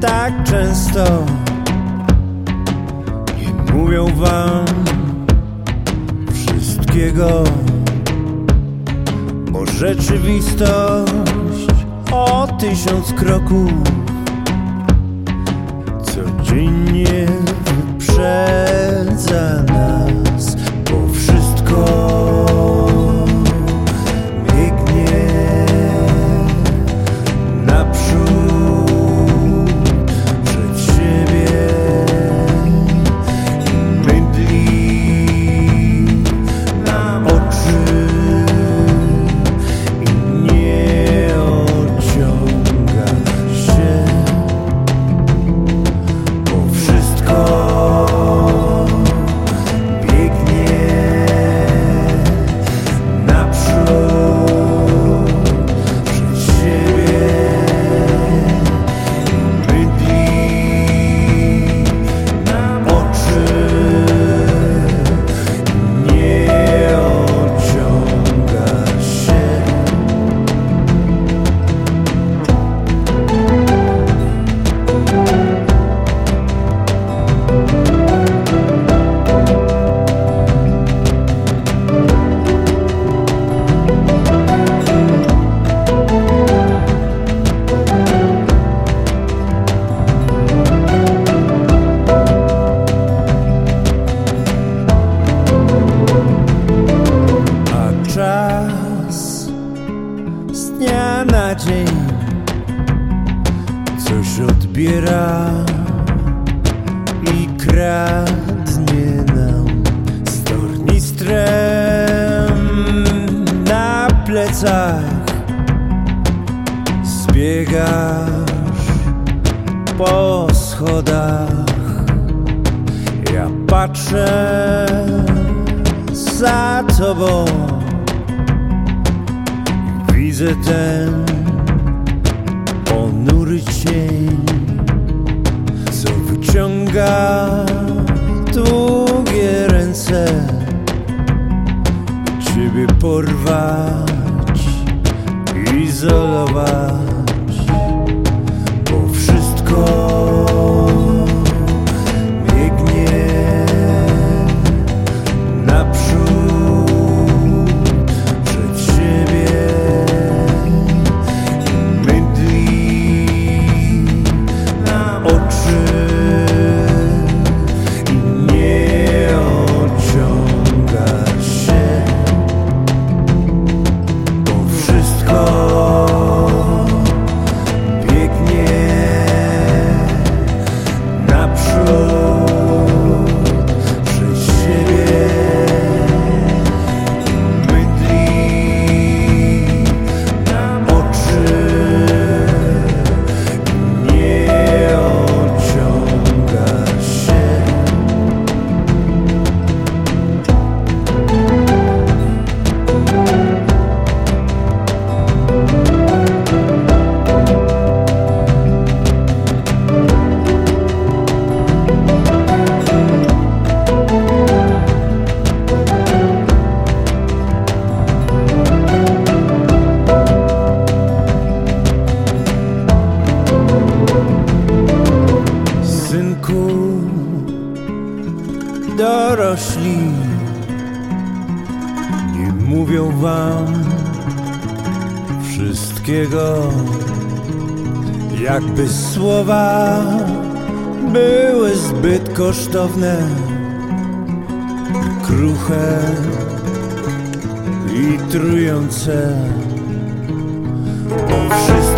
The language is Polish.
tak często. Nie mówią wam wszystkiego. Bo rzeczywistość o tysiąc kroków. Codziennie i kradnie nam z tornistrem na plecach. Zbiegasz po schodach. Ja patrzę za tobą. Widzę ten ponury cień wyciąga długie ręce Ciebie porwać, izolować dorośli nie mówią wam wszystkiego, jakby słowa były zbyt kosztowne, kruche i trujące, wszystko